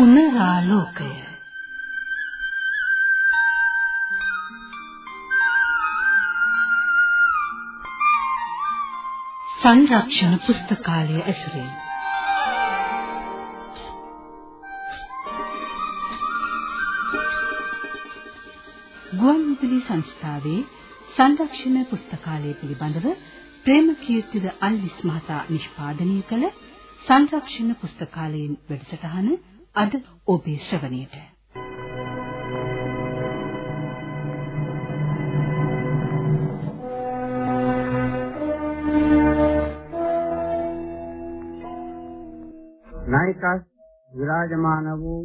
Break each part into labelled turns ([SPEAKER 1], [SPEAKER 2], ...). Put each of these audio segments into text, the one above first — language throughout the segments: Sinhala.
[SPEAKER 1] පුනරාලෝකය සංරක්ෂණ පුස්තකාලය ඇසුරින් ගුවන්විදුලි සංස්ථාවේ සංරක්ෂණ පුස්තකාලය පිළිබඳව ප්‍රේමකීර්තිද අල්විස් මහතා නිෂ්පාදනය කළ සංරක්ෂණ පුස්තකාලයෙන් වැඩසටහන අද ඔබේ ශ්‍රවණයට.
[SPEAKER 2] නායිකස් විරාජමාන වූ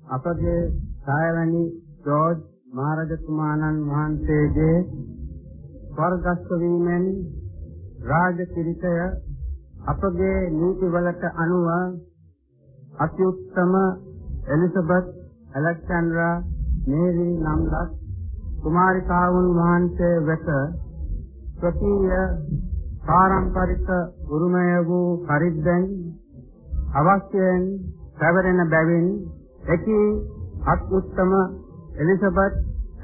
[SPEAKER 2] අපගේ සායවැනි ජෝර්ජ් මහරජතුමාණන් වහන්සේගේ ස්වර්ගස්ථ වීමෙන් රාජ පිරිසය අපගේ නීතිවලට අනුව අතිඋත්තම එලිසබෙත් ඇලෙක්සැන්ඩ්‍රා මේරි නම්ලත් කුමාරිකාවුන් වහන්සේ වෙත ස්වකීය පාරම්පරික උරුමය වූ පරිද්දෙන් අවශ්‍යයෙන් පැවරෙන බැවින් එකී අත්උත්තම එලිසබෙත්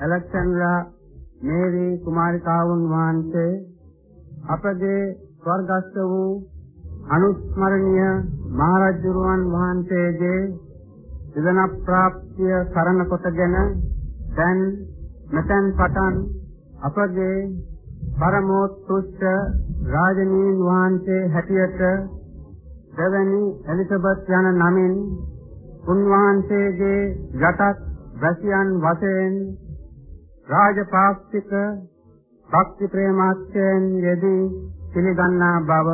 [SPEAKER 2] ඇලෙක්සැන්ඩ්‍රා මේරි කුමාරිකාවුන් වහන්සේ අපගේ ස්වර්ගස්ථ වූ අනුස්මරණීය මහරජුරුවන් වහන්සේගේ දිවන ප්‍රාප්තිය කරන කොටගෙන දැන් මෙතෙන් පටන් අපගේ පරමෝත්කෘෂ්ඨ රාජනීය වහන්සේ හැටියට දෙවැනි එලිසබෙත් යන නමින් උන්වහන්සේගේ යටත් වැසියන් වශයෙන් රාජපාක්ෂික භක්ති ප්‍රේමාත්යෙන් යෙදී පිළිගන්නා බව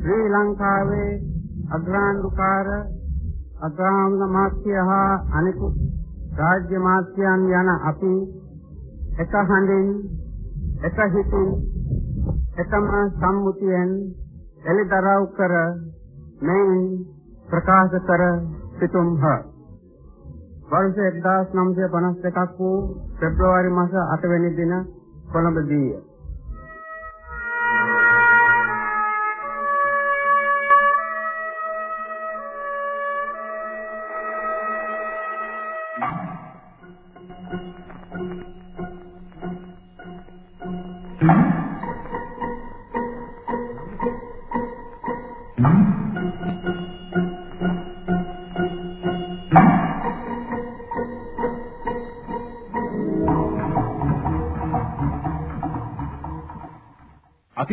[SPEAKER 2] ශ්‍රී ලංකාවේ අග්‍රාණ්ඩුකාර අග්‍රාංග මාත්‍ය හා අනිකුත් රාජ්‍ය මාත්‍යයන් යන අපි එක හඬින් එක හිතින් එකම සම්මුතියෙන් එළිදරව් කර මෙයින් ප්‍රකාශ කර සිටුම්හ. වර්ෂ 1952ක් වූ පෙබ්‍රවාරි මාස 8 වෙනි දින කොළඹදී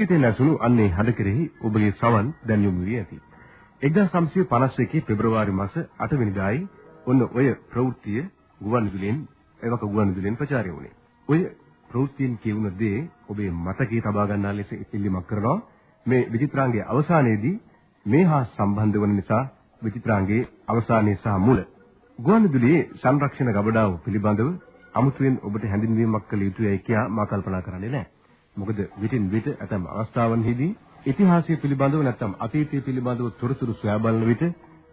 [SPEAKER 3] අතීතයේ නැසුණු අන්නේ හද කෙරෙහි ඔබගේ සවන් දැන් යොමු වී ඇති. 1951 පෙබරවාරි මාස 8 වෙනිදායි ඔන්න ඔය ප්‍රවෘත්තිය ගුවන්විදුලියෙන් එවක ගුවන්විදුලියෙන් ප්‍රචාරය වුණේ. ඔය ප්‍රවෘත්තියෙන් කියවුන දේ ඔබේ මතකයේ තබා ගන්නා ලෙස ඉල්ලීමක් කරනවා. මේ විචිත්‍රාංගයේ අවසානයේදී මේ හා සම්බන්ධ වන නිසා විචිත්‍රාංගයේ අවසානයේ සහ මුල ගුවන්විදුලියේ සංරක්ෂණ ගබඩාව පිළිබඳව අමුතුවෙන් ඔබට හැඳින්වීමක් කළ යුතුයයි කියා මා කල්පනා කරන්නේ නැහැ. මොකද විටින් විට ඇතම් අවස්ථාවන්හිදී ඉතිහාසය පිළිබඳව නැත්නම් අතීතය පිළිබඳව තොරතුරු සොයා බලන විට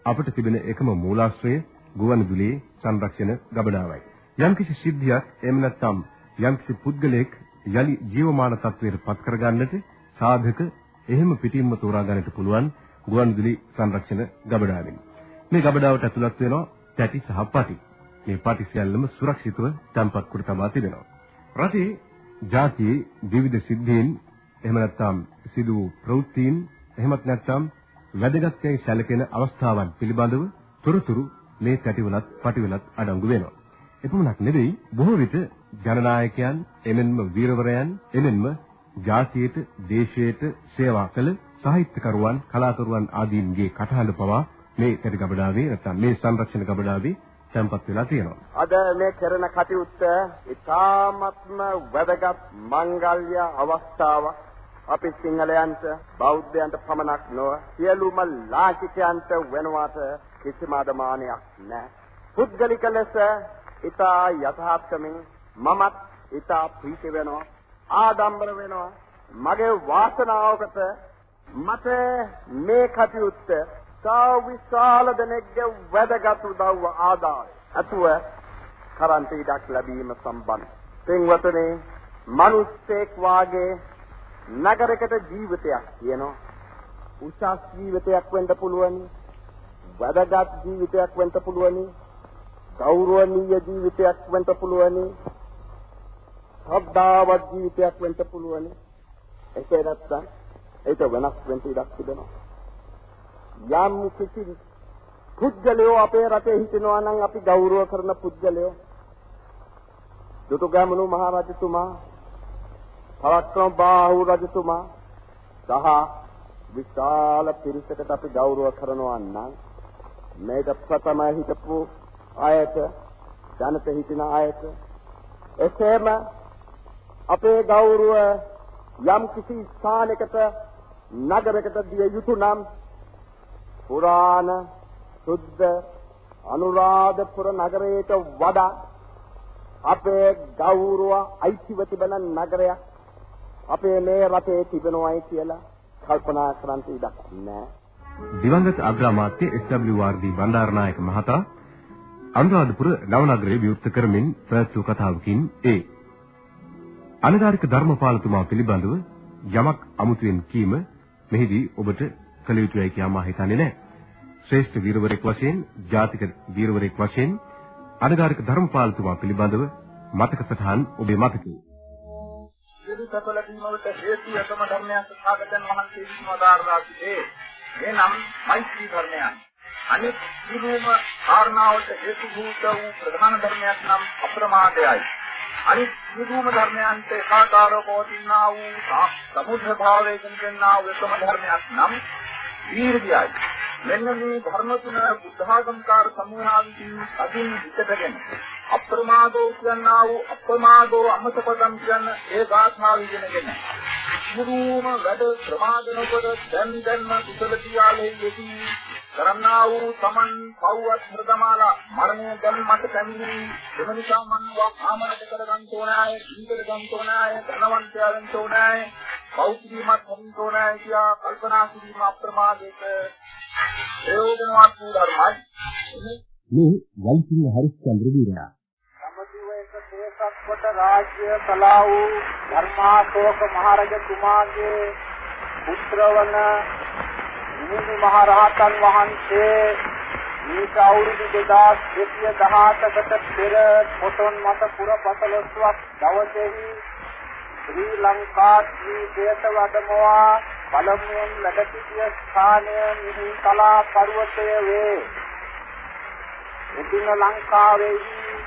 [SPEAKER 3] අපට තිබෙන එකම මූලාශ්‍රය ගුවන්විදුලියේ සංරක්ෂණ ගබඩාවයි. යම්කිසි සිද්ධියක් එහෙම නැත්නම් යම්කිසි පුද්ගලයෙක් යලි ජීවමාන තත්වයට පත් කරගන්නට සාධක එහෙම පිටින්ම තෝරා ගන්නට පුළුවන් ගුවන්විදුලි සංරක්ෂණ ගබඩාවෙන්. මේ ගබඩාවට ඇතුළත් වෙනවා තැටි සහ පටි. මේ පටි සියල්ලම සුරක්ෂිතව තැන්පත් කර තබා තිබෙනවා. රටේ ජාතියේ විවිධ සිද්ධීන් එහෙම නැත්නම් සිදු ප්‍රවෘත්තීන් එහෙමත් නැත්නම් වැදගත් යයි සැලකෙන අවස්ථාවන් පිළිබඳව තොරතුරු මේ පැටිවලත් පටිවලත් අඩංගු වෙනවා. එපමණක් නෙවෙයි බොහෝ විට ජනනායකයන් එමෙන්ම වීරවරයන් එමෙන්ම ජාතියට දේශයට සේවා කළ සාහිත්‍යකරුවන් කලාකරුවන් ආදීන්ගේ කටහඬ පවා මේ පැටි ගබඩාවේ නැත්නම් මේ සංරක්ෂණ ගබඩාවේ තැන්පත් වෙලා තියෙනවා.
[SPEAKER 4] අද මේ කරන කටයුත්ත ඉතාමත්ම වැදගත් මංගල්‍ය අවස්ථාවක්. අපි සිංහලයන්ට බෞද්ධයන්ට පමණක් නොව සියලුම ලාංකිකයන්ට වෙනවාට කිසිම අදමානයක් නැහැ. පුද්ගලික ලෙස ඉතා යථාර්ථමින් මමත් ඉතා ප්‍රීති වෙනවා ආඩම්බර වෙනවා මගේ වාසනාවකට මට මේ කටයුත්ත තා විශාල දෙනෙක්ගේ වැදගත් උදව්ව ආදාය අතුව කරන්ට ඉඩක් ලැබීම සම්බන්ධ. පින්වතුනි, මිනිස්සෙක් වාගේ නගරයකට ජීවිතයක් තියෙනවා. උසස් ජීවිතයක් වෙන්න පුළුවන්. වැදගත් ජීවිතයක් වෙන්න පුළුවනි. ගෞරවනීය ජීවිතයක් වෙන්න පුළුවනි. ශ්‍රද්ධාවත් ජීවිතයක් වෙන්න පුළුවනි. එසේ නැත්නම් ඒක වෙනස් වෙන්න ඉඩක් තිබෙනවා. යම් කිසි පුද්ගලයෝ අපේ රටේ හිටිනවා නම් අපි ගෞරව කරන පුද්ගලයෝ. දුටුගැමුණු මහරජතුමා පරක්‍රම බාහු රජතුමා සහ විශාල පිරිසකට අපි ගෞරව කරනවා නම් මේක ප්‍රථම හිටපු අයට ජනත හිටින අයට. එසේම අපේ ගෞරව යම් කිසි ස්ථානයකට නගරයකට දිය යුතු නම් පුරාණ සුද්ධ අනුරාධපුර නගරයට වඩා අපේ ගෞරව අයිතිව තිබෙන නගරයක් අපේ මේ රටේ තිබෙනවායි කියලා කල්පනා කරන්න ඉඩක් නැහැ.
[SPEAKER 3] දිවංගත අග්‍රාමාත්‍ය SWRD බණ්ඩාරනායක මහතා අනුරාධපුර නවනගරයේ විවෘත කරමින් පැවැත්වූ කතාවකින් ඒ අනගාരിക ධර්මපාලතුමා පිළිබඳව යමක් අමුතුවෙන් කීම මෙහිදී ඔබට කළ යුතුයි කියා මා හිතන්නේ නැහැ. ශ්‍රේෂ්ඨ වීරවරයෙක් වශයෙන්, ජාතික වීරවරයෙක් වශයෙන් අනගාരിക ධර්මපාලතුමා පිළිබඳව මතක සටහන් ඔබේ මතකයේ.
[SPEAKER 5] සියලු සඵල වීමකට හේතු එකම ධර්මයක් සාගතන් වහන්සේ විශ්වදාරලා සිටේ. එනම් මෛත්‍රී ධර්මයන්. අනිත් සියලුම කාරණාවට හේතු භූත වූ ප්‍රධාන ධර්මයක් නම් අප්‍රමාදයයි. අනිත් සියලුම ධර්මයන්ට ඒකාකාරව පවතිනා වූ සමුද්‍ර භාවයෙන් කෙනා වූ එකම ධර්මයක් නම් වීර්යයයි. මෙන්න මේ ධර්ම තුන බුද්ධාගමකාර සමූහාවිසින් අදින් විකටගෙන අප්‍රමාදෝ කියනා වූ අප්‍රමාදෝ අමතපදම් කියන ඒ ගාථාව ඉගෙනගෙන මුරුම වැඩ ප්‍රමාද නොකර දැන් දැන්ම කුසල කියාලේ යෙදී කරන්නා වූ තමන් පව්වත් හෘදමාලා මරණය දැන් මට පැමිණි එම නිසා මන් ආමනට කරගන්න ඕනාය ජීවිත ගන්න ඕනාය ධනවන්තයා වෙන්න ඕනාය බෞද්ධීමත් හොන්න ඕනාය කියා කල්පනා කිරීම අප්‍රමාදයක ප්‍රයෝජනවත් වූ ධර්මයි.
[SPEAKER 3] මේ වල්සිංහ හරිස්චන්ද්‍ර
[SPEAKER 5] දේශක් කොට රාජ්‍ය කලා වූ ධර්මාශෝක මහරජතුමාගේ පුත්‍රවන නිමි මහරහතන් වහන්සේ මේක අවුරුදු 2217කට පෙර පොටොන් මත පුර 15ක් දවසේහි ශ්‍රී ලංකා ද්වීපයට වැඩමවා පළමුවෙන් වැඩ සිටිය ස්ථානය මිහි කලා පර්වතය වේ. ඉතින් ලංකාවේහි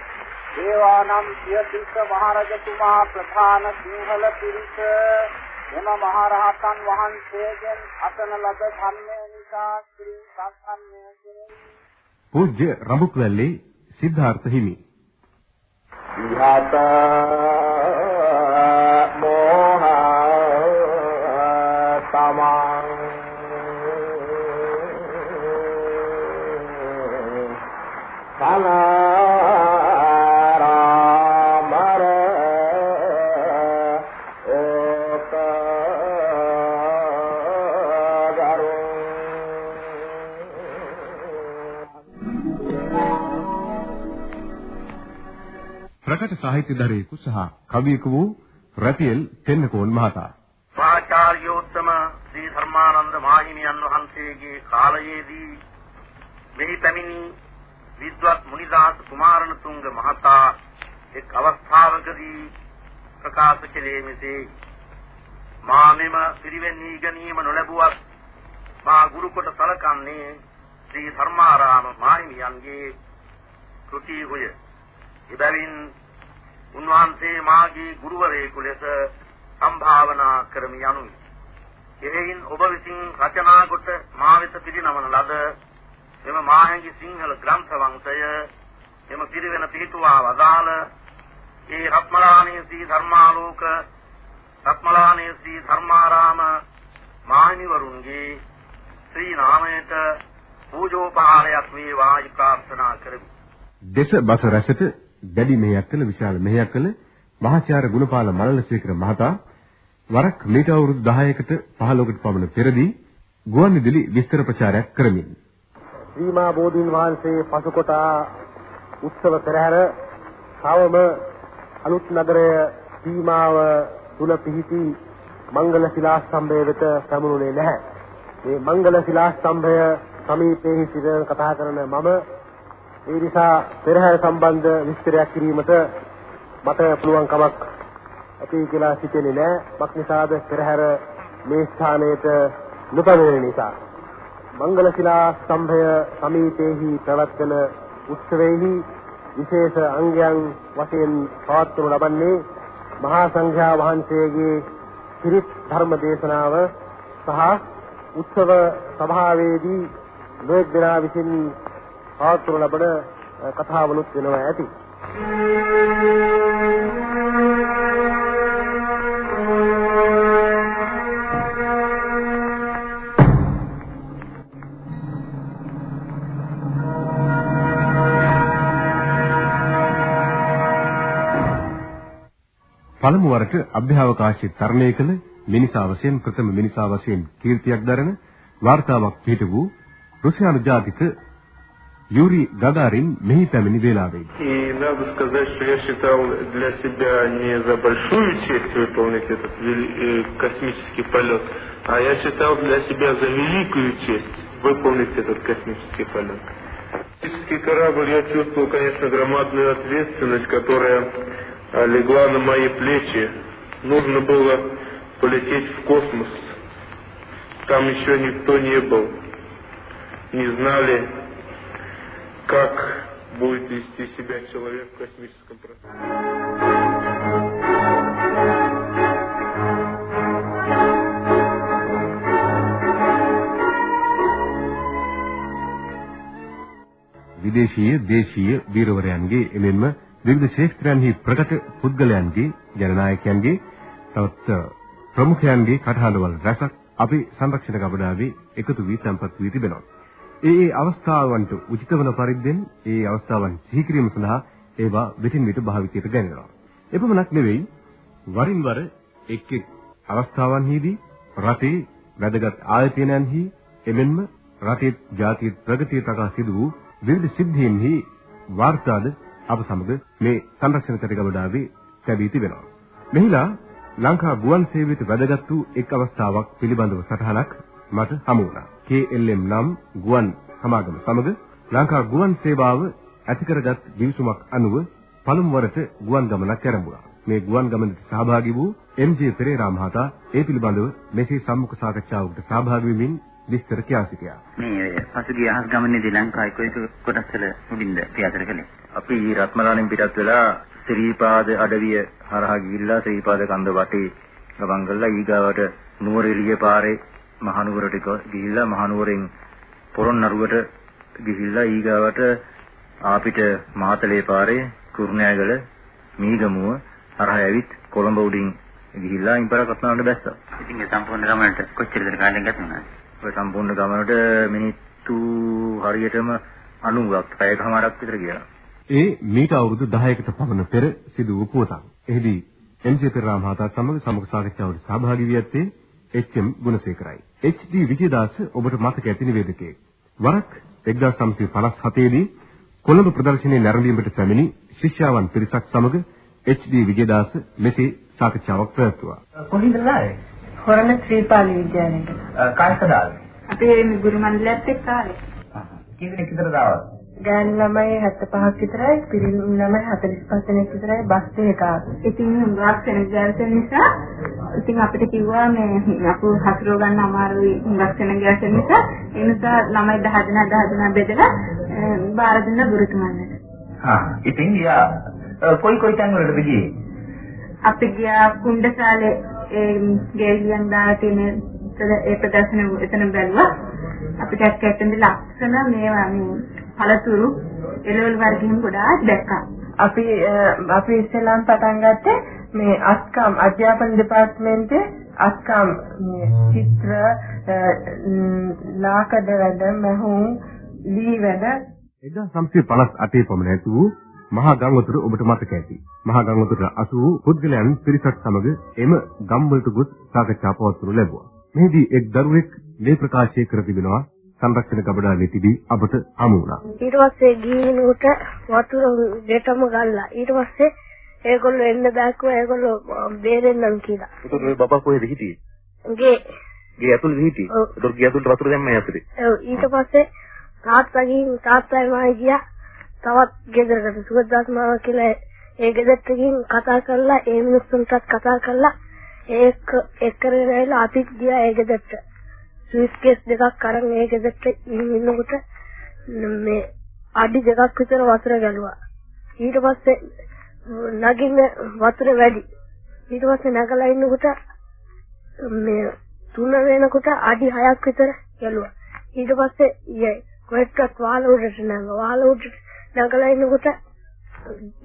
[SPEAKER 5] දේවානම් සියතිස්ස මහරජතුමා ප්‍රධාන සිංහල පිරිස එම මහරහතන් වහන්සේගෙන් අසන ලද ධර්මය නිසා ශ්‍රී සම්සන්නය කෙරෙහි
[SPEAKER 3] පූජ්‍ය රඹුක්වැල්ලේ සිද්ධාර්ථ හිමි.
[SPEAKER 4] යත
[SPEAKER 3] ප්‍රකට සාහිත්‍යදරයෙකු සහ කවියෙකු වූ රතියල් තෙන්නකෝන් මහතා
[SPEAKER 6] ආචාර්යෝත්තම ශ්‍රී ධර්මානන්ද මාහිමියන් වහන්සේගේ කාලයේදී මෙහි පැමිණි විද්වත් මුනිදාස කුමාරණතුංග මහතා එක් අවස්ථාවකදී ප්‍රකාශ කළේ මෙසේ මා මෙම පිරිවෙන් ඉගෙනීම නොලැබුවත් මා ගුරු කොට සලකන්නේ ශ්‍රී ධර්මාරාම මාහිමියන්ගේ කෘති හොය. එබැවින් උන්වහන්සේ මාගේ ගුරුවරයෙකු ලෙස සම්භාවනා කරමි යනුයි. එහෙයින් ඔබ විසින් රචනා කොට මා වෙත පිරිනමන ලද එම මාහැඟි සිංහල ග්‍රන්ථ වංශය එම පිරිවෙන පිහිටුවා වදාළ ඒ රත්මලානේ සී ධර්මාලෝක රත්මලානේ සී ධර්මාරාම මාහිමිවරුන්ගේ ශ්‍රී නාමයට පූජෝපහාරයක් වේවා ප්‍රාර්ථනා කරමි.
[SPEAKER 3] දේශ බස රැසට දැඩි මෙහෙයක් කළ විශාල මෙහෙයක් කළ මහාචාර්ය ගුණපාල මල්ලසේකර මහතා වරක් මීට අවුරුදු 10කට 15කට පමණ පෙරදී ගුවන්විදුලි විස්තර ප්‍රචාරයක් කරමින්
[SPEAKER 2] සීමා බෝධීන් වහන්සේ පසුකොට උත්සව පෙරහැර තවම අලුත් නගරය සීමාව තුල පිහිටි මංගල ශිලා ස්තම්භය වෙත පැමුණුනේ නැහැ. මේ මංගල ශිලා ස්තම්භය
[SPEAKER 7] සමීපයේ සිට කතා කරන මම ඒ නිසා පෙරහැර සම්බන්ධ විස්තරයක් කිරීමට මට පුළුවන් කමක් ඇති කියලා හිතෙන්නේ නැහැ. මක් නිසාද පෙරහැර මේ ස්ථානයට නොපැමිණෙන නිසා. මංගල ශිලා ස්තම්භය සමීපයේහි පැවැත්වෙන උත්සවයේහි විශේෂ අංගයන් වශයෙන් පවත්වනු ලබන්නේ මහා සංඝයා වහන්සේගේ පිරිත් ධර්ම දේශනාව සහ උත්සව සභාවේදී නොඑක් දෙනා විසින් පවත්වනු ලබන කතාවලුත් වෙනවා ඇති.
[SPEAKER 3] පළමු වරට අභ්‍යවකාශයේ තරණය කළ මිනිසා වශයෙන් ප්‍රථම මිනිසා වශයෙන් කීර්තියක් දරන වාර්තාවක් පිට වූ රුසියානු ජාතික Юрий Гагарин මෙහි පැමිණි වේලාවේ.
[SPEAKER 8] И надо сказать, что я считал для себя не за большую честь выполнить этот э, космический полет, а я считал для себя за великую честь выполнить этот космический полет. Космический корабль я чувствовал, конечно, громадную ответственность, которая а, легла на мои плечи. Нужно было полететь в космос. Там еще никто не был. Не знали, как будет вести себя человек в космическом пространстве.
[SPEAKER 3] විදේශීය දේශීය වීරවරයන්ගේ එමෙන්ම විවිධ ශේෂ්ත්‍රයන්හි ප්‍රකට පුද්ගලයන්ගේ ජනනායකයන්ගේ තවත් ප්‍රමුඛයන්ගේ කටහඬවල රැසක් අපි සංරක්ෂණ ගබඩාවේ එකතු වී තැන්පත් වී තිබෙනවා. ඒ ඒ අවස්ථාවන්ට උචිත වන පරිද්දෙන් ඒ අවස්ථාවන් සිහි කිරීම සඳහා ඒවා විටින් විට භාවිතයට ගැනෙනවා. එපමණක් නෙවෙයි වරින් වර එක් එක් අවස්ථාවන්හිදී රටේ වැදගත් ආයතනයන්හි එමෙන්ම රටේ ජාතික ප්‍රගතිය තකා සිදු වූ විවිධ සිද්ධීන්හි වාර්තාද අප සමග මේ සංරක්ෂණ කටගබඩාවේ ලැබී තිබෙනවා. මෙහිලා ලංකා ගුවන් සේවයට වැදගත් වූ එක් අවස්ථාවක් පිළිබඳව සටහනක් මට හමු වුණා. KLM නම් ගුවන් සමාගම සමග ලංකා ගුවන් සේවාව ඇති කරගත් දිවිසුමක් අනුව පළමු වරට ගුවන් ගමනක් ආරම්භුණා. මේ ගුවන් ගමනට සහභාගී වූ එම්.ජේ පෙරේරා මහතා ඒ පිළිබඳව මෙසේ සම්මුඛ සාකච්ඡාවකට සහභාගී වෙමින් විස්තර කියා සිටියා.
[SPEAKER 9] මේ පසුගිය අහස් ගමනේදී ලංකාවේ කොයික කොටස් වල මුලින්ද ක්‍රියාතර කළේ.
[SPEAKER 10] අපි රත්මලානෙන් පිටත් වෙලා ශ්‍රීපාද අඩවිය හරහා ගිහිල්ලා ශ්‍රීපාද කන්ද වටේ ගමන් කළා ඊගාවට නුවර එළිය පාරේ මහනුවරට ගිහිල්ලා මහනුවරෙන් පොරොන්නරුවට ගිහිල්ලා ඊගාවට ආපිට මාතලේ පාරේ කුරුණෑගල මීගමුව හරහා ඇවිත් කොළඹ උඩින් ගිහිල්ලා ඉම්පර කත්නාවට බැස්සා.
[SPEAKER 9] ඉතින් ඒ සම්පූර්ණ ගමනට කොච්චරද කාලයක් ගත වුණාද?
[SPEAKER 10] ඔය සම්පූර්ණ ගමනට මිනිත්තු හරියටම 90ක් පැයකමාරක් විතර ගියා.
[SPEAKER 3] ඒ මීට අවුරුදු 10කට පමණ පෙර සිදු වූ පුවතක්. එහිදී එම්.ජේ පෙරේරා මහතා සමග සමුඛ සාකච්ඡාවට සහභාගී වී ඇත්තේ එච්.එම්. ගුණසේකරයි. එච්.ඩී. විජේදාස ඔබට මතක ඇති නිවේදකයෙක්. වරක් 1957 දී කොළඹ ප්‍රදර්ශනයේ නැරඹීමට පැමිණි ශිෂ්‍යාවන් පිරිසක් සමග එච්.ඩී. විජේදාස මෙසේ සාකච්ඡාවක් පැවැත්වුවා.
[SPEAKER 11] කොහින්ද ආවේ?
[SPEAKER 12] හොරණ ශ්‍රීපාලි විද්‍යාලයට.
[SPEAKER 11] කායිකද ආවේ?
[SPEAKER 12] අපේ ගුරු මණ්ඩලයත් එක්ක ආවේ.
[SPEAKER 11] කී දෙනෙක් විතරද ආවද?
[SPEAKER 12] ගෑනු ළමයි 75ක් විතරයි, පිරිමි ළමයි 45 දෙනෙක් විතරයි බස් එකක ආවේ. ඉතින් හුඟක් සෙනගෑල්සන් නිසා ඉතින් අපිට කිව්වා මේ අපු හසුරව ගන්න අමාරුයි හුඟක් සෙනගෑල්සන් නිසා ඒ නිසා ළමයි 10 දෙනා 10 දෙනා බෙදලා බාර දුන්න ගුරුතුමන්ට.
[SPEAKER 11] හා ඉතින් යා කොයි කොයි තැන් වලටද ගියේ?
[SPEAKER 12] අපි ගියා කුණ්ඩසාලේ ඒ ගේලියන් දාලා තියෙන ඒ ප්‍රදර්ශන එතන බැලුවා. අපිට ඇත්තටම ලක්ෂණ මේවා මේ පළතුරු එළවලු වර්ගයෙන් ගොඩාක් දැක්කා.
[SPEAKER 13] අපි අපි ඉස්සෙල්ලාම පටන් ගත්තේ මේ අස්කම් අධ්‍යාපන දෙපාර්තමේන්තේ අස්කම් මේ චිත්‍ර ලාකඩ වැඩ මහුම් ලී වැඩ
[SPEAKER 3] 1958 පමණ ඇති වූ මහා ගංගොතුර ඔබට මතක ඇති. මහා ගංගොතුර 80 වූ පුද්ගලයන් පිරිසක් සමග එම ගම්වලට ගොස් සාකච්ඡා පවත්වනු ලැබුවා. මෙහිදී එක් දරුවෙක් මේ ප්‍රකාශය කර තිබෙනවා සංරක්ෂණ ගබඩාවේ තිබී අපට හමු වුණා.
[SPEAKER 14] ඊට පස්සේ ගිහින් උට වතුර දෙටම ගල්ලා. ඊට පස්සේ ඒගොල්ලෝ එන්න බෑකුවා ඒගොල්ලෝ බේරෙන්නම් කියලා.
[SPEAKER 10] ඒතකොට ඔය බබා කොහෙද හිටියේ?
[SPEAKER 14] ගේ
[SPEAKER 10] ගේ ඇතුළේ හිටියේ. ඒතකොට ගේ ඇතුළට වතුර දැම්මයි ඇතුලේ.
[SPEAKER 14] ඔව් ඊට පස්සේ තාත්තා ගිහින් තාත්තයි මායි ගියා. තවත් ගෙදරකට සුගතදාස් මාව කියලා ඒ ගෙදරට ගිහින් කතා කරලා ඒ මිනිස්සුන්ටත් කතා කරලා ඒක එක්කරගෙන ඇවිල්ලා අපිත් ගියා ඒ ගෙදරට. ස්විස් කේස් දෙකක් අරන් ඒ ගෙදරට ඉන්නකොට මේ අඩි දෙකක් විතර වතුර ගැලුවා. ඊට පස්සේ නගින්න වතුර වැඩි. ඊට පස්සේ නැගලා ඉන්නකොට මේ තුන වෙනකොට අඩි 6ක් විතර ගැලුවා. ඊට පස්සේ කොහෙටවත් වාල උඩට නැග. වාල උඩට නැගලා ඉන්නකොට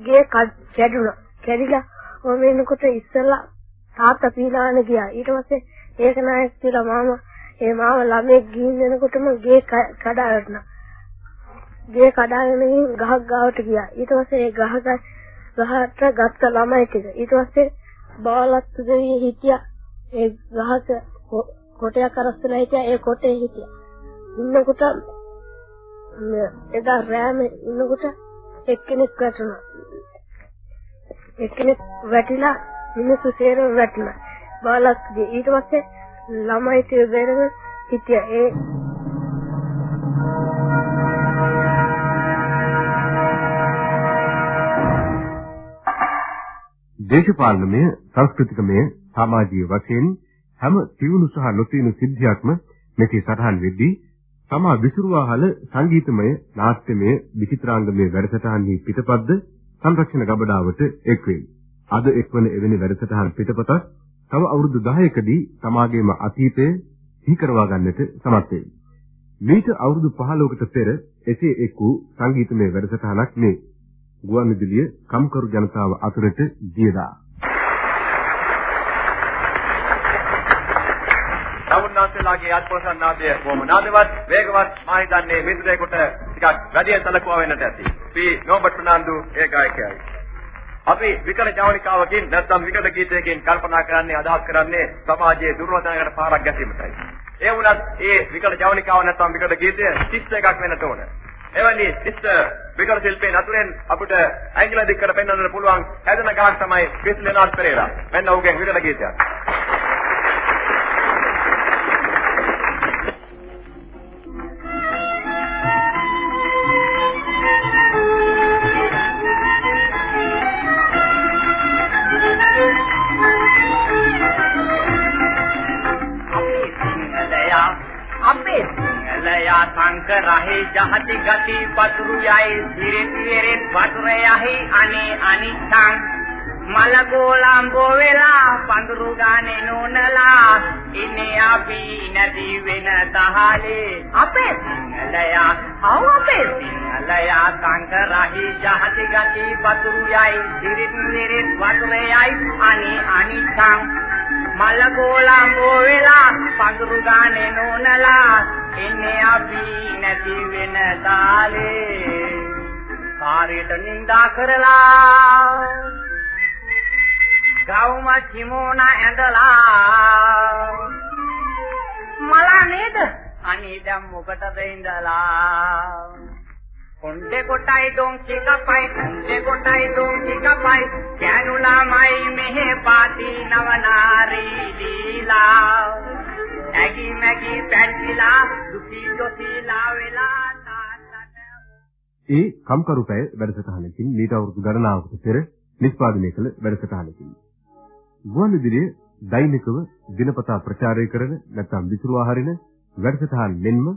[SPEAKER 14] ගේ කැඩුණා. කැඩිලා ඔම එනකොට ඉස්සලා තාත්තා පීලාන ගියා. ඊට පස්සේ ඒක නායක කියලා මාමා ඒ මාව ළමෙක් ගිහින් එනකොටම ගේ කඩා වැටුණා. ගේ කඩාගෙන ගිහින් ගහක් ගාවට ගියා. ඊට පස්සේ ඒ ගහ ගහට ගත්ත ළමයි ටික. ඊට පස්සේ බාලත් දෙවිය හිටියා. ඒ ගහක කොටයක් අරස්සලා හිටියා. ඒ කොටේ හිටියා. ඉන්නකොට එදා රෑම ඉන්නකොට එක්කෙනෙක් වැටුණා. එක්කෙනෙක් වැටිලා මිනිස්සු සේරම වැටුණා. බාලත් ඊට පස්සේ ළමයි ටික බැරම හිටියා. ඒ
[SPEAKER 3] දේශපාලනමය සංස්කෘතිකමය සමාජීය වශයෙන් හැම තියුණු සහ නොතියුණු සිද්ධියක්ම මෙසේ සටහන් වෙද්දී තමා විසුරුවාහල සංගීතමය නාට්‍යමය විචිත්‍රාංගමය වැඩසටහන්හි පිටපත්ද සංරක්ෂණ ගබඩාවට එක් වෙයි. අද එක්වන එවැනි වැඩසටහන් පිටපතක් තව අවුරුදු 10කදී තමාගේම අතීතය සිහි කරවා ගන්නට සමත් වෙයි. මීට අවුරුදු 15කට පෙර එසේ එක් වූ සංගීතමය වැඩසටහනක් මේ ගුවන්විදුලිය කම්කරු ජනතාව අතරට දියදා.
[SPEAKER 15] සමුන්නාන්සේලාගේ ආත්මසන් නාදය බොහොම නාදවත් වේගවත් මා හිතන්නේ මිතුරේකට ටිකක් වැඩි සැලකුවා වෙන්නට ඇති. පී නෝබට් ප්‍රනාන්දු ඒ ගායකයයි. අපි විකල ජවනිකාවකින් නැත්නම් විකල ගීතයකින් කල්පනා කරන්නේ අදහස් කරන්නේ සමාජයේ දුර්වලතාවයකට පාරක් ගැසීමටයි. ඒ වුණත් ඒ විකල ජවනිකාව නැත්නම් විකල ගීතය 31ක් වෙන්නට ඕන. එවැනි ඉස්ස විකල ශිල්පේ නතුරෙන් අපිට ඇඟිල්ල දික් කර පෙන්වන්න පුළුවන් හැදෙන ගාක් තමයි ක්‍රිස් ලෙනාඩ් පෙරේරා. මෙන්න ඔහුගේ විකල ගීතයක්.
[SPEAKER 16] රහේ ජහති ගති වතුරු යයි සිරිත් විරිත් වතුර යයි අනේ අනිච්ඡං මල ගෝලම්බෝ වෙලා පඳුරු ගානේ නෝනලා ඉන්නේ අපි නැති වෙන තහලේ. අපේ සිංහලයා ආව අපේ සිංහලයා සංකරහි ජහති ගති වතුරු යයි සිරිත් විරිත් වතුර යයි අනේ අනිච්ඡං මල ගෝලම්බෝ වෙලා පඳුරු ගානේ නෝනලා එන්නේ අපි නැති වෙන තාලේ. කාර්යයට නිඳා කරලා ගවුම කිමෝන ඇඳලා. මල නේද? අනේ දැන් මොකටද ඉඳලා? කොණ්ඩේ කොටයි ඩොන් චිකපයි කොණ්ඩේ කොටයි ඩොන් චිකපයි කැනුලාමයි මෙහෙ පාටි නවනාරී දීලා. ඇගි මැගි පැන්තිලා දුකී දොසීලා වෙලා
[SPEAKER 3] ඒ කම්කරු පැය වැඩසටහනකින් මීට අවුරුදු ගණනාවකට පෙර නිෂ්පාදනය කළ වැඩසටහනකින් ගුවන්විදුලියේ දෛනිකව දිනපතා ප්‍රචාරය කරන නැත්නම් විසිරුවා හරින වැඩසටහන් මෙන්ම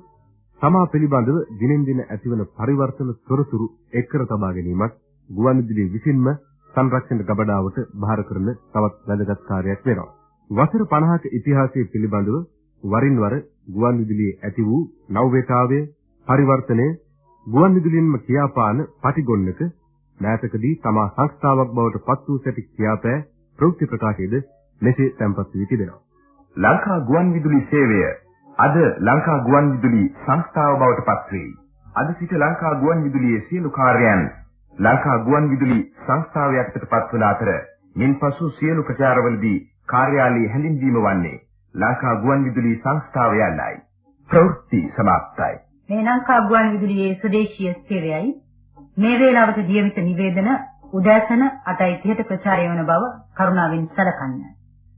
[SPEAKER 3] තමා පිළිබඳව දිනෙන් දින ඇතිවන පරිවර්තන තොරතුරු එක්කර තබා ගැනීමත් ගුවන්විදුලිය විසින්ම සංරක්ෂණ ගබඩාවට බාර කරන තවත් වැදගත් කාර්යයක් වෙනවා. වසර 50ක ඉතිහාසය පිළිබඳව වරින් වර ගුවන්විදුලියේ ඇති වූ නව්‍යතාවය පරිවර්තනය ගුවන්විදුලියෙන්ම කියාපාන පටිගොන්නක මෑතකදී තමා සංස්ථාවක් බවට පත් වූ සැටි කියාපෑ ප්‍රවෘත්ති ප්‍රකාශයේද මෙසේ තැන්පත් වී තිබෙනවා.
[SPEAKER 11] ලංකා ගුවන්විදුලි සේවය අද ලංකා ගුවන්විදුලි සංස්ථාව බවට පත් වේ. අද සිට ලංකා ගුවන්විදුලියේ සියලු කාර්යයන් ලංකා ගුවන්විදුලි සංස්ථාව යටතට පත්වන අතර මින්පසු සියලු ප්‍රචාරවලදී කාර්යාලයේ හැඳින්වීම වන්නේ ලංකා ගුවන්විදුලි සංස්ථාව යන්නයි. ප්‍රවෘත්ති સમાප්තයි.
[SPEAKER 17] මේ ලංකා ගුවන්විදුලියේ ස්වදේශීය සේවයයි මේ වේලාවට දියවිත නිවේදන උදෑසන 8:30ට ප්‍රචාරය වන බව කරුණාවෙන් සැලකන්න.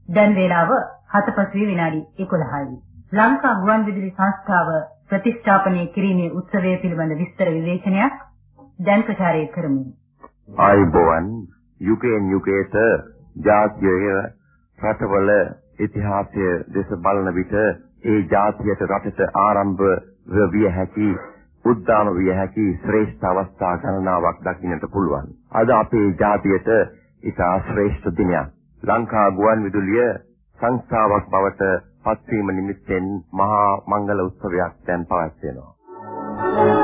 [SPEAKER 17] දැන් වේලාව 7:05 විනාඩි 11යි. ලංකා ගුවන්විදුලි සංස්ථාව ප්‍රතිස්ථාපනය කිරීමේ උත්සවය පිළිබඳ විස්තර විවේචනයක් දැන් ප්‍රචාරය කරමු.
[SPEAKER 18] ආයුබෝවන් යුකෙන් යුකේත ජාතිය රටවල ඉතිහාසය දෙස බලන විට ඒ ජාතියට රටට ආරම්භ විය හැකි උද්දාම විය හැකි ශ්‍රේෂ්ඨ අවස්ථා ගණනාවක් දකින්නට පුළුවන්. අද අපේ ජාතියට ඉතා ශ්‍රේෂ්ඨ දිනයක්. ලංකා ගුවන් විදුලිය සංස්ථාවක් බවට පත්වීම නිමිත්තෙන් මහා මංගල උත්සවයක් දැන් පවත්වනවා.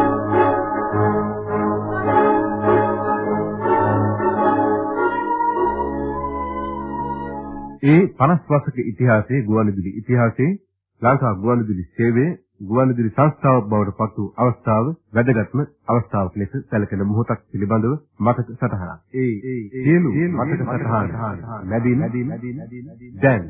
[SPEAKER 3] ඒ 50 වසරක ඉතිහාසයේ ගුවන්විදුලි ඉතිහාසයේ ලංකා ගුවන්විදුලි සේවයේ ගුවන්විදුලි සංස්ථාවක් බවට පත් වූ අවස්ථාව වැදගත්ම අවස්ථාවක් ලෙස සැලකෙන මොහොතක් පිළිබඳව මතක සටහනක්. ඒ සියලු මතක සටහන් මැදින් දැන්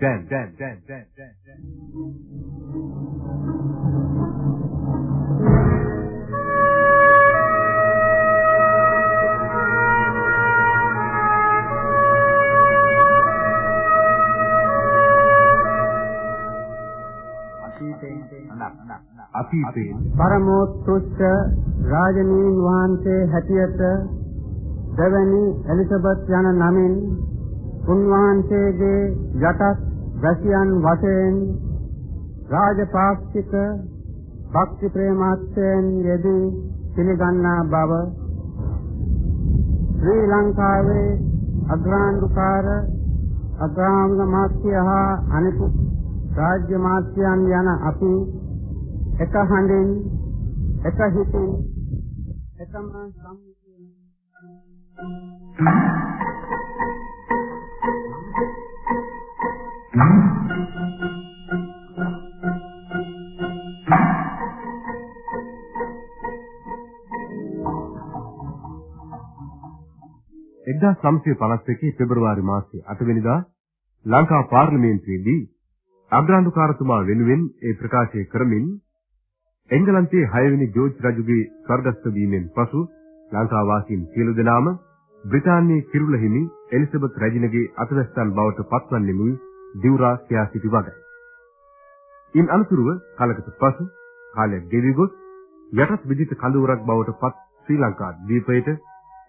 [SPEAKER 2] අතීතයේ පරමෝත්කෘෂ්ඨ රාජනීන් වහන්සේ හැටියට දෙවැනි එලිසබෙත් යන නමින් උන්වහන්සේගේ යටත් වැසියන් වශයෙන් රාජපාක්ෂික භක්ති ප්‍රේමාත්යෙන් යෙදී පිළිගන්නා බව ශ්‍රී ලංකාවේ අග්‍රාණ්ඩුකාර අග්‍රාංග මාත්‍ය හා අනිකුත් රාජ්‍ය මාත්‍යයන් යන අපි එක හඬින් එක හිතින් එකම සම්මුතියෙන්.
[SPEAKER 3] එක්දා සමසය පනස් එකේ පෙබරවාරි මාසයේ 8 වෙනිදා ලංකා පාර්ලිමේන්තුවේදී අග්‍රාණ්ඩුකාරතුමා වෙනුවෙන් ඒ ප්‍රකාශය කරමින් එංගලන්තයේ 6 වෙනි ජෝර්ජ් රජුගේ ස්වර්ගස්ථ වීමෙන් පසු ලංකා වාසීන් සියලු දෙනාම බ්‍රිතාන්‍යයේ කිරුළ හිමි එලිසබෙත් රජිනගේ අතවැස්සන් බවට පත්වන්නෙමු දිවුරා කියා සිටි වගයි. ඉන් අනතුරුව කාලකට පසු කාලයක් ගෙවි ගොස් යටත් විජිත කඳවුරක් බවට පත් ශ්‍රී ලංකා ද්වීපයට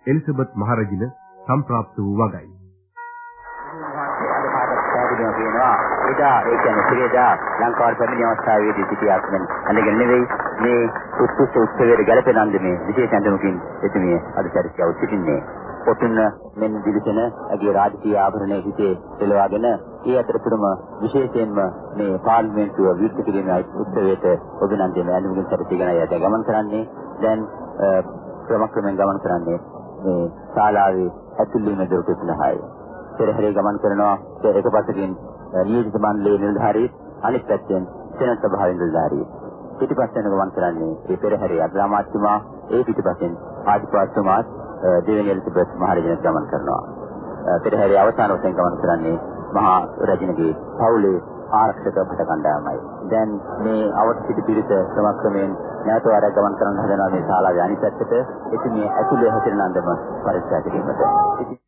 [SPEAKER 3] එලිසබෙත් මහරජින සම්ප්‍රාප්ත වූ වගයි.
[SPEAKER 19] එදා ඒ කියන්නේ පිළිදා ලංකාවට පැමිණි අවස්ථාවේදී සිටියාක් මෙන් අඳගෙන නෙවෙයි මේ උත්සව උත්සවයේ ගැළපෙන අන්දමේ විශේෂ අන්දමකින් එතුමිය අද සැරිසව සිටින්නේ. ඔතුන්න මෙන් දිලිසෙන ඇගේ රාජකීය ආභරණයේ හිතේ එළවාගෙන ඒ අතරතුරම විශේෂයෙන්ම මේ පාර්ලිමේන්තුව විවෘත කිරීමේ උත්සවයට ඔබනන්දේ මෑනුමින් සැරසීගෙන යත ගමන් කරන්නේ දැන් ක්‍රමක්‍රමෙන් ගමන් කරන්නේ මේ ශාලාවේ ඇතුළේ මෙදොරට 36යි. පෙරහැරේ ගමන් කරනවා එක පස්සකින් නියෝජිත මණ්ඩලයේ නිලධාරී අනිත් පැත්තෙන් සෙනග් සභාවේ නිලධාරී පිටිපස්සෙන් ගමන් කරන්නේ ඒ පෙරහැරේ අග්‍රාමාත්‍යතුමා. ඒ පිටිපස්සෙන් ආදිපාත්තුමා දෙවෙනි එලිසබෙත් මහරජනත් ගමන් කරනවා. පෙරහැරේ අවසාන වශයෙන් ගමන් කරන්නේ මහා රජිනගේ පවුලේ ආරක්ෂක භට කණ්ඩායමයි. දැන් මේ අවස්ථිත පිරිස ක්‍රමක්‍රමයෙන් නැවත වරක් ගමන් කරන්න හදනවා මේ ශාලාවේ අනිත් පැත්තට. ඉතින් මේ ඇතුලේ හැසිරෙන අන්දම පරීක්ෂා කිරීමට.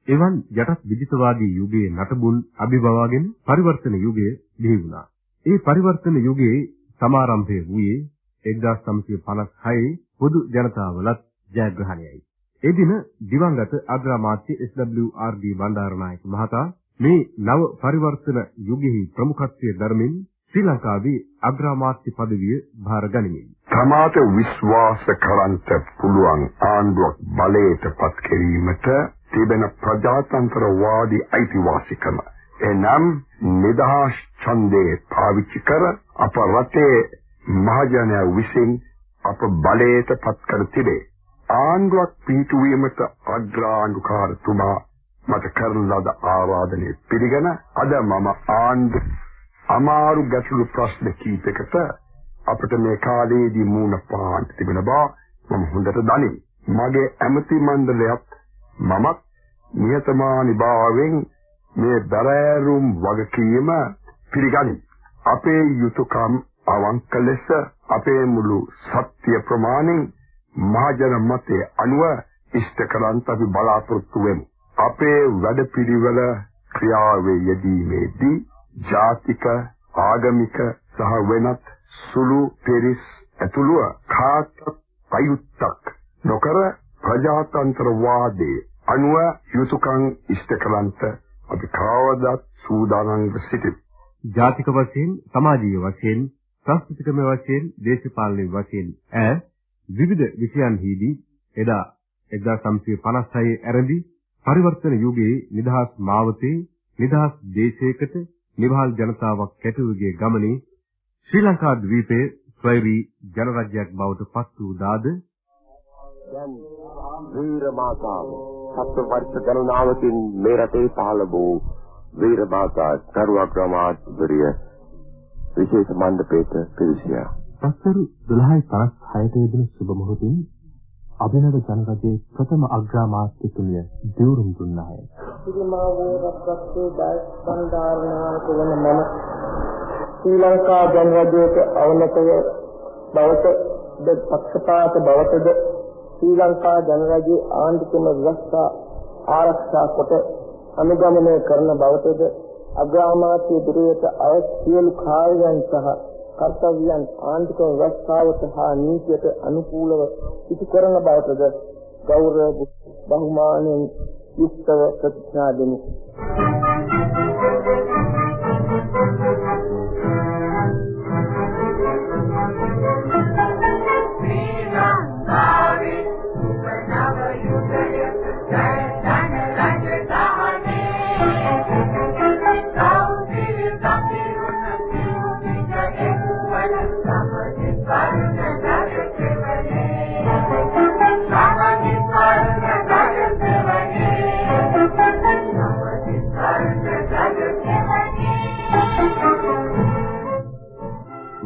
[SPEAKER 3] එවන් යටත් විජිතවාදී යුගයේ නටබුන් අභිබවාගෙන පරිවර්තන යුගය බිහි වුණා. ඒ පරිවර්තන යුගයේ සමාරම්භය වූයේ 1956 පොදු ජනතාවලත් ජයග්‍රහණයයි. එදින දිවංගත අග්‍රාමාත්‍ය SWRD බණ්ඩාරනායක මහතා මේ නව පරිවර්තන යුගයේ ප්‍රමුඛත්වයේ ධර්මෙන් ශ්‍රී ලංකාවේ අග්‍රාමාත්‍ය පදවිය භාර ගනිමින්
[SPEAKER 20] තමාට විශ්වාස කරන්ට පුළුවන් ආණ්ඩුවක් බලයට පත් කිරීමට තිබෙන ප්‍රජාතන්ත්‍රවාදී අයිතිවාසිකම. එනම් නිදහස් ඡන්දේ පාවිච්චි කර අප රටේ මහජනයා විසින් අප බලයට පත් කර තිබේ. ආණ්ඩුවක් පිහිටුවීමට අග්‍රාණ්ඩුකාරතුමා මට කරන ලද ආරාධනය පිළිගෙන අද මම ආණ්ඩු අමාරු ගැටළු ප්‍රශ්න කීපයකට අපිට මේ කාලේදී මූණ පාන්න තිබෙන බව මම හොඳට දනිමි. මගේ ඇමති මණ්ඩලයත් මමත් නිහතමානී භාවයෙන් මේ බැරෑරුම් වගකීම පිළිගනිමි. අපේ යුතුයකම් අවංක ලෙස අපේ මුළු සත්‍ය ප්‍රමාණෙන් මහජන මතයේ අනුව ඉෂ්ට කරන්ට අපි බලාපොරොත්තු වෙමු. අපේ වැඩපිළිවෙල ක්‍රියාවේ යෙදීමේදී ජාතික ආගමික සහ වෙනත් සුළු පෙරිස් ඇතුළුව කාට ප්‍රයුක්තක් නොකර ප්‍රජාතන්ත්‍රවාදයේ අනුව යුතුයකම් ඉෂ්ට කරන්ට අපි කවදාත් සූදානම්ව සිටිමු.
[SPEAKER 3] ජාතික වශයෙන්, සමාජීය වශයෙන්, සංස්කෘතිකමය වශයෙන්, දේශපාලනික වශයෙන් ඈ විවිධ විෂයන්හිදී එදා 1956 ඇරඹි පරිවර්තන යුගයේ නිදහස් මාවතේ නිදහස් දේශයකට නිවහල් ජනතාවක් කැටුවගේ ගමනේ ශ්‍රී ලංකා ද්වීපයේ ස්වෛරී ජනරජයක් බවට පත් වූ දාද
[SPEAKER 18] දැන් වීර මාතාව සත්ව වර්ෂ ගණනාවකින් මේ රටේ පහළ වූ වීර මාතා කරුණාග්‍රාමාත්වරිය විශේෂ මණ්ඩපයට පිවිසියා.
[SPEAKER 21] පස්වරු 12:56ට යෙදුණු සුබ මොහොතින් අභිනව ජනරජයේ ප්‍රථම අග්‍රාමාත්‍යතුමිය දිවුරුම් දුන්නාය.
[SPEAKER 22] සිරිමා වේරප්‍රස්තේ දාස් බණ්ඩාරනායක වන මම ශ්‍රී ලංකා ජනරජයට අවනතය බවට ද පක්ෂපාත බවටද ශ්‍රී ලංකා ජනරජයේ ආණ්ඩුක්‍රම ව්‍යවස්ථා ආරක්ෂා කොට අනුගමනය කරන බවටද අග්‍රාමාත්‍ය දුරයට අය සියලු කාර්යයන් සහ කර්තව්‍යයන් ආණ්ඩුක්‍රම ව්‍යවස්ථාවට හා නීතියට අනුකූලව ඉටු කරන බවටද ගෞරව බහුමානයෙන් යුක්තව ප්‍රතිඥා දෙමි.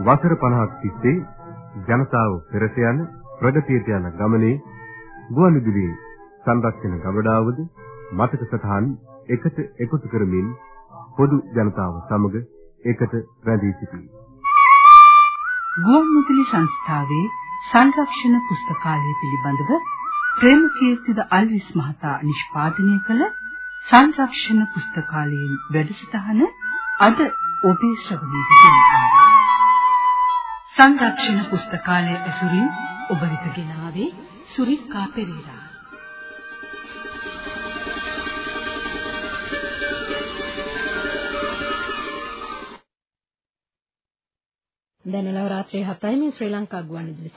[SPEAKER 3] වසර 50ක් තිස්සේ ජනතාව පෙරට යන ප්‍රගතියට යන ගමනේ ගුවන්විදුලියේ සංරක්ෂණ ගබඩාවද මතක සටහන් එකට එකතු කරමින් පොදු ජනතාව සමග එකට රැඳී සිටී.
[SPEAKER 1] ගුවන්විදුලි සංස්ථාවේ සංරක්ෂණ පුස්තකාලය පිළිබඳව ප්‍රේමකීර්තිද අල්විස් මහතා නිෂ්පාදනය කළ සංරක්ෂණ පුස්තකාලයෙන් වැඩසටහන අද ඔබේ ශ්‍රවණයට ගෙන ආවා. සංරක්ෂණ පුස්තකාලය ඇසුරින් ඔබ වෙත ගෙනාවේ සුරිකා පෙරේරා.
[SPEAKER 23] දැනලව රාත්‍රී 7යි මේ ශ්‍රී ලංකා ගුවන්විදුලි